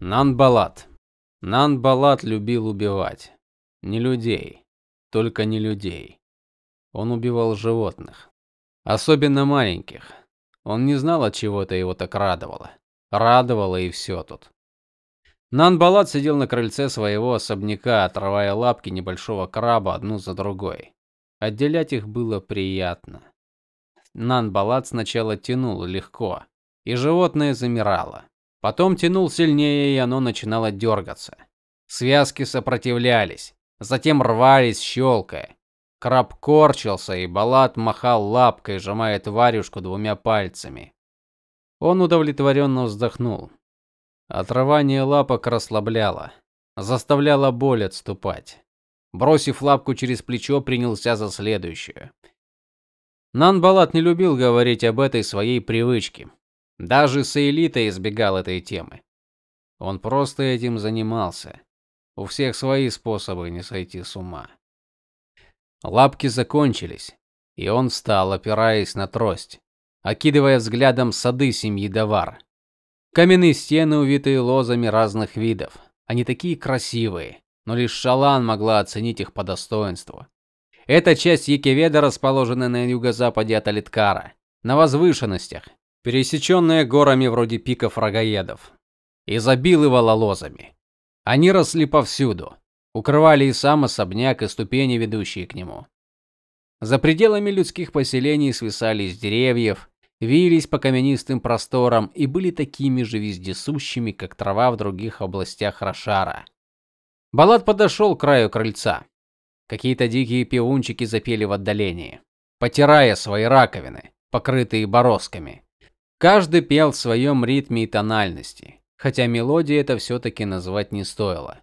Нанбалат. Нанбалат любил убивать. Не людей, только не людей. Он убивал животных, особенно маленьких. Он не знал, от чего это его так радовало. Радовало и все тут. Нанбалат сидел на крыльце своего особняка, отрывая лапки небольшого краба одну за другой. Отделять их было приятно. Нанбалат сначала тянул легко, и животное замирало. Потом тянул сильнее, и оно начинало дергаться. Связки сопротивлялись, затем рвались, щелкая. Краб корчился, и Балат махал лапкой, сжимая тварюшку двумя пальцами. Он удовлетворенно вздохнул. Отрывание лапок расслабляло, заставляло боль отступать. Бросив лапку через плечо, принялся за следующую. Нанбалат не любил говорить об этой своей привычке. Даже с элитой избегал этой темы. Он просто этим занимался. У всех свои способы не сойти с ума. Лапки закончились, и он встал, опираясь на трость, окидывая взглядом сады семьи Давар. Каменные стены, увитые лозами разных видов. Они такие красивые, но лишь Шалан могла оценить их по достоинству. Эта часть Екеведа расположена на юго-западе от Алиткара, на возвышенностях, пересеченная горами вроде пиков рогаедов, изобиловала лозами. Они росли повсюду, укрывали и сам особняк, и ступени, ведущие к нему. За пределами людских поселений свисали с деревьев, вились по каменистым просторам и были такими же вездесущими, как трава в других областях Рошара. Балат подошел к краю крыльца. Какие-то дикие певунчики запели в отдалении, потирая свои раковины, покрытые бороздками. Каждый пел в своем ритме и тональности, хотя мелодии это все таки назвать не стоило.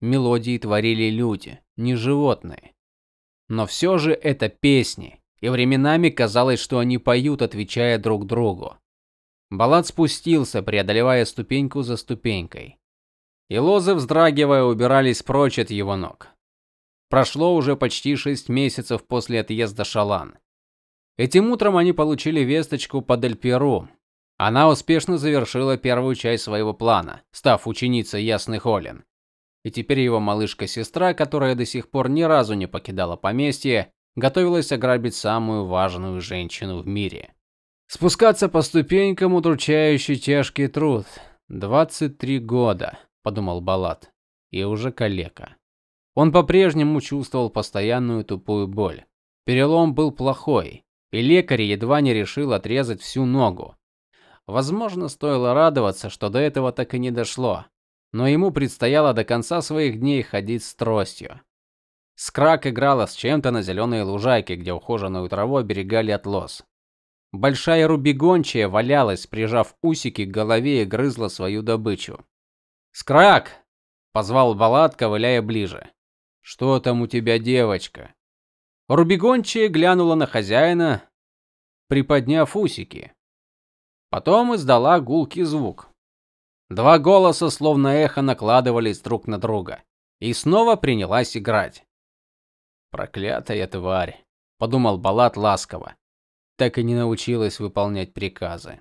Мелодии творили люди, не животные. Но все же это песни, и временами казалось, что они поют, отвечая друг другу. Баллад спустился, преодолевая ступеньку за ступенькой. И лозы, вздрагивая, убирались прочь от его ног. Прошло уже почти шесть месяцев после отъезда Шалан. Этим утром они получили весточку по Дельперу. Она успешно завершила первую часть своего плана, став ученицей Ясных Олен. И теперь его малышка-сестра, которая до сих пор ни разу не покидала поместье, готовилась ограбить самую важную женщину в мире. Спускаться по ступенькам удручающий тяжкий труд. 23 года, подумал Балат. И уже калека. Он по-прежнему чувствовал постоянную тупую боль. Перелом был плохой, и лекарь едва не решил отрезать всю ногу. Возможно, стоило радоваться, что до этого так и не дошло, но ему предстояло до конца своих дней ходить с тростью. Скрак играла с чем-то на зеленой лужайке, где ухоженную траву оберегали от лос. Большая рубигончая валялась, прижав усики к голове и грызла свою добычу. "Скрак!" позвал Балат, ковыляя ближе. "Что там у тебя, девочка?" Рубигончая глянула на хозяина, приподняв усики. Потом издала гулкий звук. Два голоса словно эхо накладывались друг на друга, и снова принялась играть. Проклятая тварь, подумал Балат ласково. Так и не научилась выполнять приказы.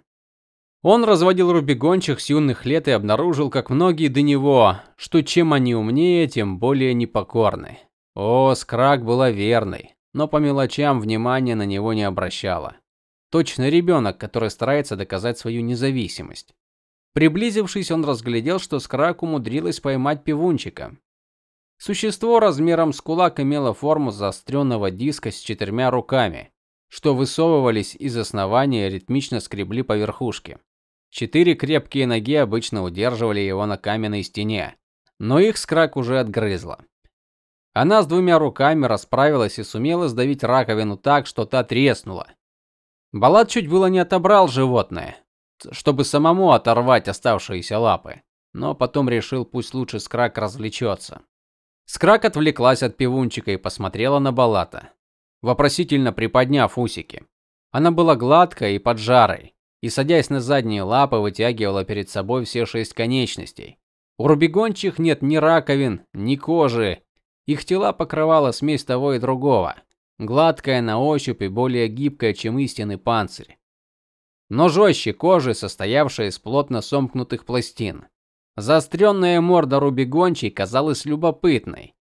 Он разводил рубегончих с юных лет и обнаружил, как многие до него, что чем они умнее, тем более непокорны. О, Скрак была верной, но по мелочам внимания на него не обращала. Точно ребенок, который старается доказать свою независимость. Приблизившись, он разглядел, что Скрак умудрилась поймать пивунчика. Существо размером с кулак имело форму заостренного диска с четырьмя руками, что высовывались из основания и ритмично скребли по верхушке. Четыре крепкие ноги обычно удерживали его на каменной стене, но их скрак уже отгрызла. Она с двумя руками расправилась и сумела сдавить раковину так, что та треснула. Балат чуть было не отобрал животное, чтобы самому оторвать оставшиеся лапы, но потом решил, пусть лучше скрак развлечется. Скрак отвлеклась от пивунчика и посмотрела на Балата, вопросительно приподняв усики. Она была гладкой и поджарой, и садясь на задние лапы, вытягивала перед собой все шесть конечностей. У рубегончих нет ни раковин, ни кожи. Их тела покрывала смесь того и другого, гладкая на ощупь и более гибкая, чем истинный панцирь. Но жестче кожи, состоявшей из плотно сомкнутых пластин. Заостренная морда Руби Гончей казалась любопытной.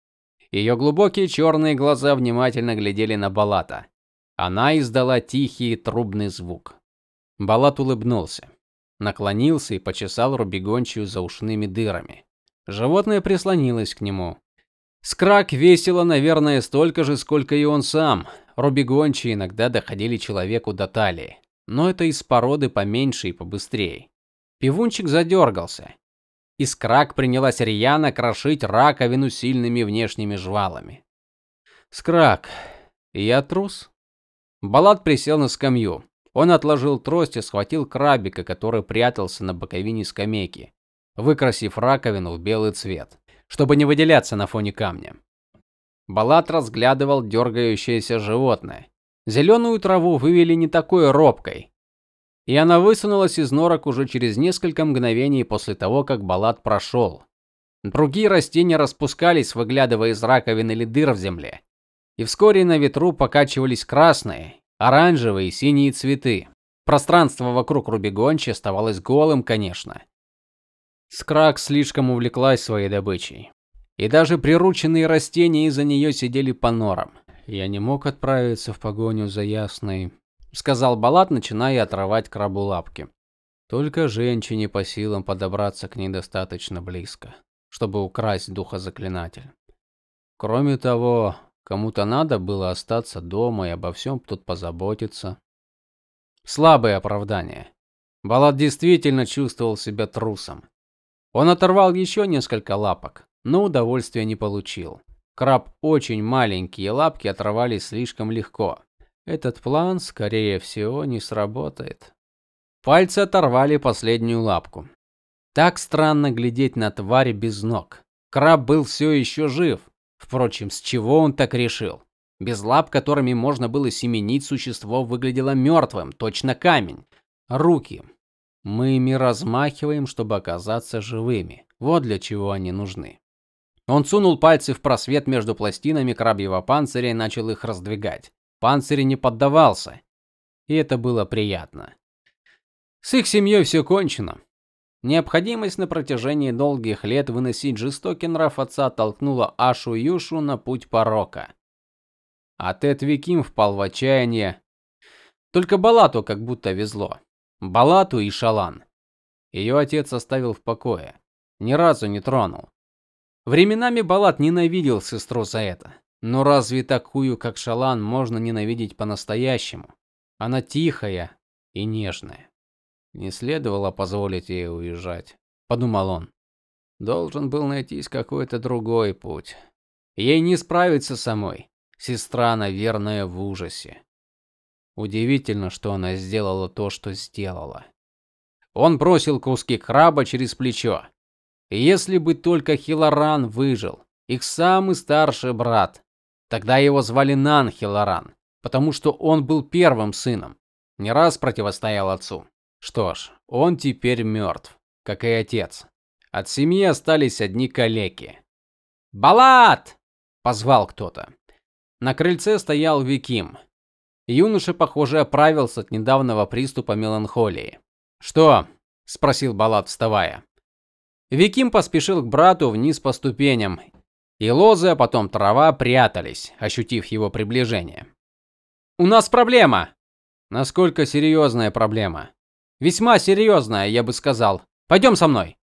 Ее глубокие черные глаза внимательно глядели на Балата. Она издала тихий трубный звук. Балат улыбнулся, наклонился и почесал Рубигончию за ушными дырами. Животное прислонилось к нему. Скрак весило, наверное, столько же, сколько и он сам. Рубигончи иногда доходили человеку до талии, но это из породы поменьше и побыстрее. Пивунчик задергался. Искрак принялась рьяно крошить раковину сильными внешними жвалами. Скрак, я трус. Балат присел на скамью. Он отложил трость и схватил крабика, который прятался на боковине скамейки, выкрасив раковину в белый цвет, чтобы не выделяться на фоне камня. Балат разглядывал дергающееся животное. Зеленую траву вывели не такой робкой, и она высунулась из норок уже через несколько мгновений после того, как Балат прошел. Другие растения распускались, выглядывая из раковин или дыр в земле. И вскоре на ветру покачивались красные, оранжевые и синие цветы. Пространство вокруг Рубигончи оставалось голым, конечно. Скрак слишком увлеклась своей добычей. И даже прирученные растения из-за нее сидели по норам. Я не мог отправиться в погоню за ясной сказал Балат, начиная отрывать крабу лапки. Только женщине по силам подобраться к ней достаточно близко, чтобы украсть духа заклинатель. Кроме того, кому-то надо было остаться дома и обо всем тут позаботиться. Слабое оправдание. Балат действительно чувствовал себя трусом. Он оторвал еще несколько лапок, но удовольствия не получил. Краб очень маленький, и лапки оторвались слишком легко. Этот план, скорее всего, не сработает. Пальцы оторвали последнюю лапку. Так странно глядеть на тварь без ног. Краб был все еще жив. Впрочем, с чего он так решил? Без лап, которыми можно было семенить, существо выглядело мертвым, точно камень. Руки. Мы ими размахиваем, чтобы оказаться живыми. Вот для чего они нужны. Он сунул пальцы в просвет между пластинами крабьего панциря и начал их раздвигать. Панцирь не поддавался, и это было приятно. С их семьей все кончено. Необходимость на протяжении долгих лет выносить жестокий нрав отца толкнула Ашу Юшу на путь порока. А Тед Виким впал в отчаяние. Только Балату как будто везло. Балату и Шалан. Ее отец оставил в покое, ни разу не тронул. Временами Балат ненавидел сестру за это. Но разве такую, как Шалан, можно ненавидеть по-настоящему? Она тихая и нежная. Не следовало позволить ей уезжать, подумал он. Должен был найтись какой-то другой путь. Ей не справиться самой. Сестра, наверное, в ужасе. Удивительно, что она сделала то, что сделала. Он бросил куски краба через плечо. Если бы только Хилоран выжил, их самый старший брат, Тогда его звали Нанхиларан, потому что он был первым сыном, не раз противостоял отцу. Что ж, он теперь мертв, как и отец. От семьи остались одни калеки. "Балат!" позвал кто-то. На крыльце стоял Виким. Юноша, похоже, оправился от недавнего приступа меланхолии. "Что?" спросил Балат, вставая. Виким поспешил к брату вниз по ступеням и лозы, а потом трава прятались, ощутив его приближение. У нас проблема. Насколько серьезная проблема? Весьма серьезная, я бы сказал. Пойдем со мной.